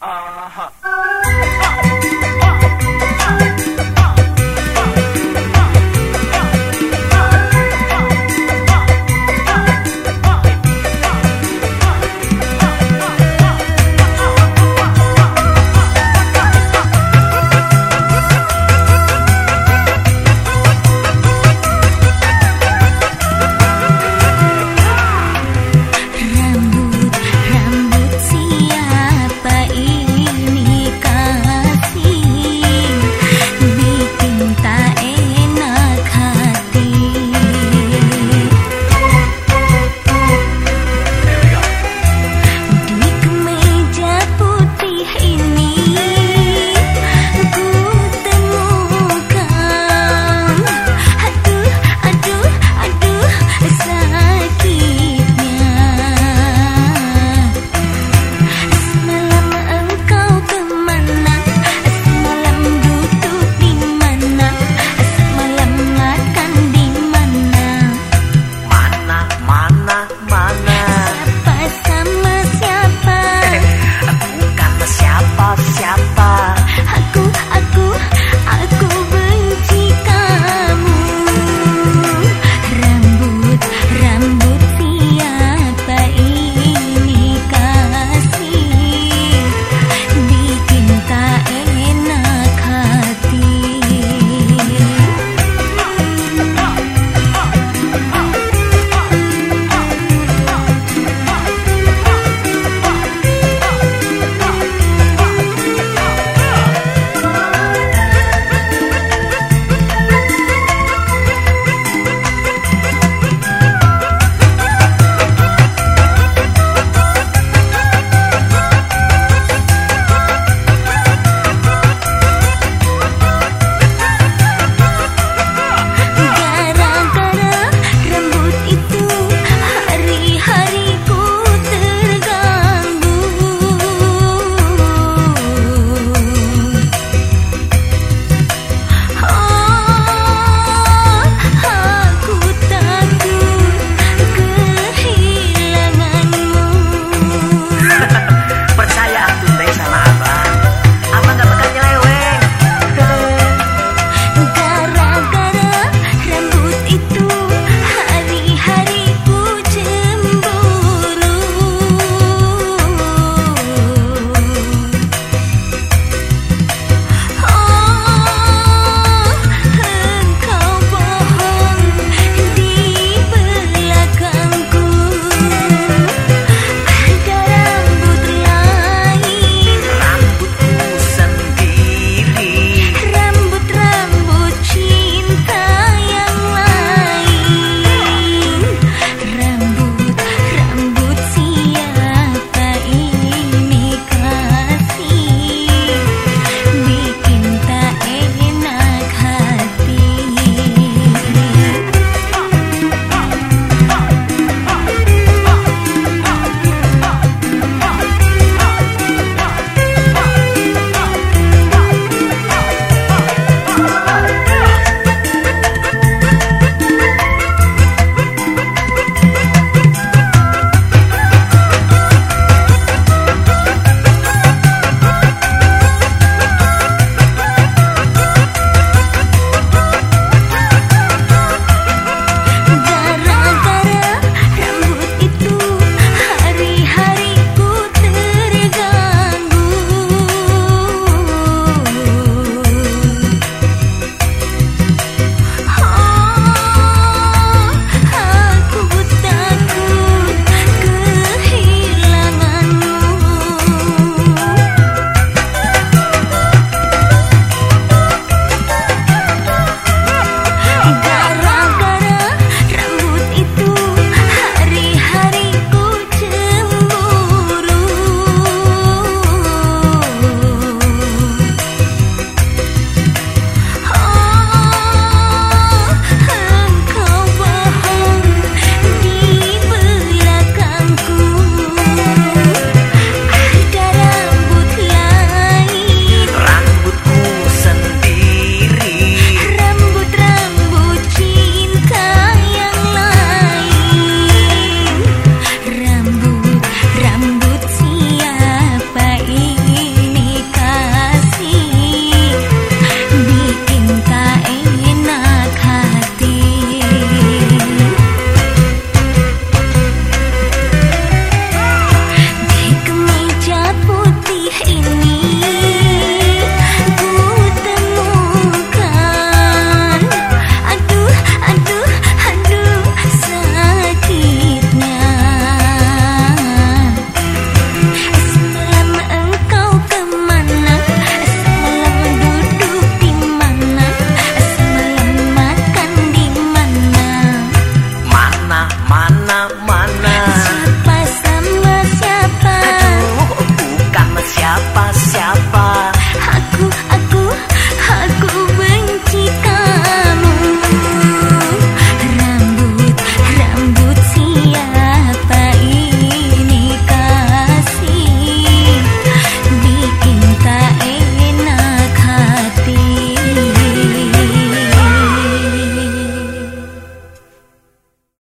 啊哈。